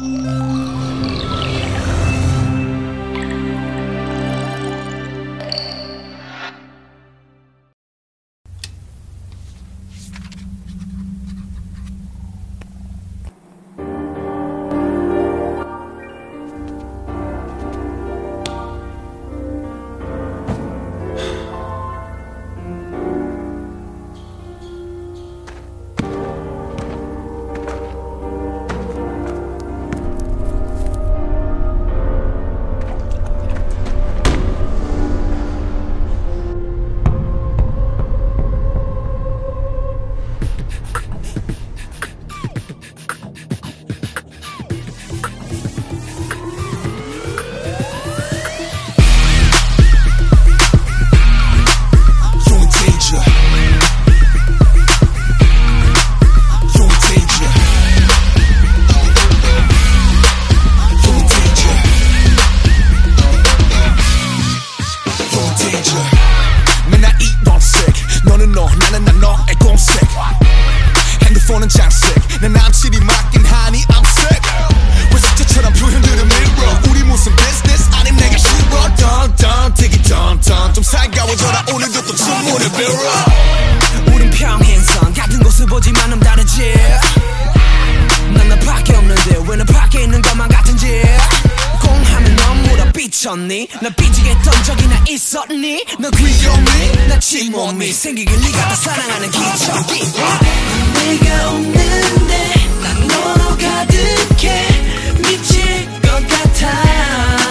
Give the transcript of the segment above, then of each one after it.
Música 보는 장식. 내 남친이 맞긴 하니 I'm sick. 왜 숙제처럼 표현들은 밀어? 우리 무슨 business? 아님 내가 싫어. 던던 튀기 던던 좀 살가워져라. 오늘도 또 주문을 빌어. 미쳤니? 나 삐지겠던 적이나 있었니? 너 귀요미? 나 쥐몸이 생기길 네가 다 사랑하는 기적이 내가 없는데 난 너로 가득해 미칠 것 같아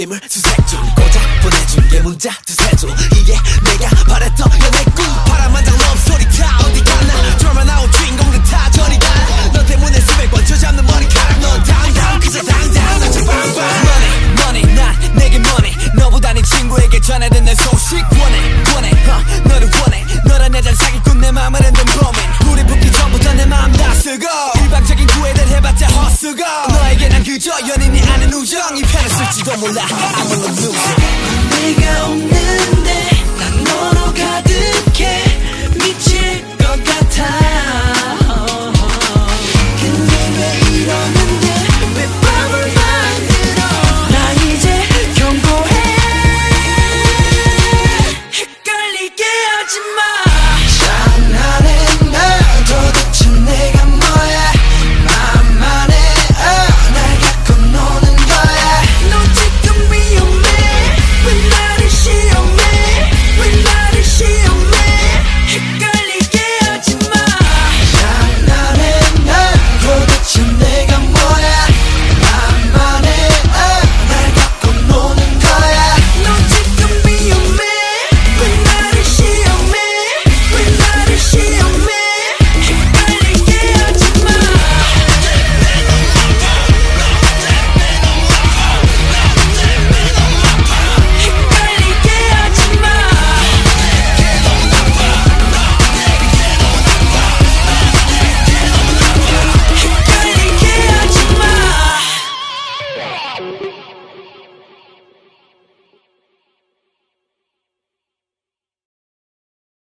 아침을 수색중 고작 보내준 게 문자 두세 줄 이게 I'm on the, I'm on the. We go.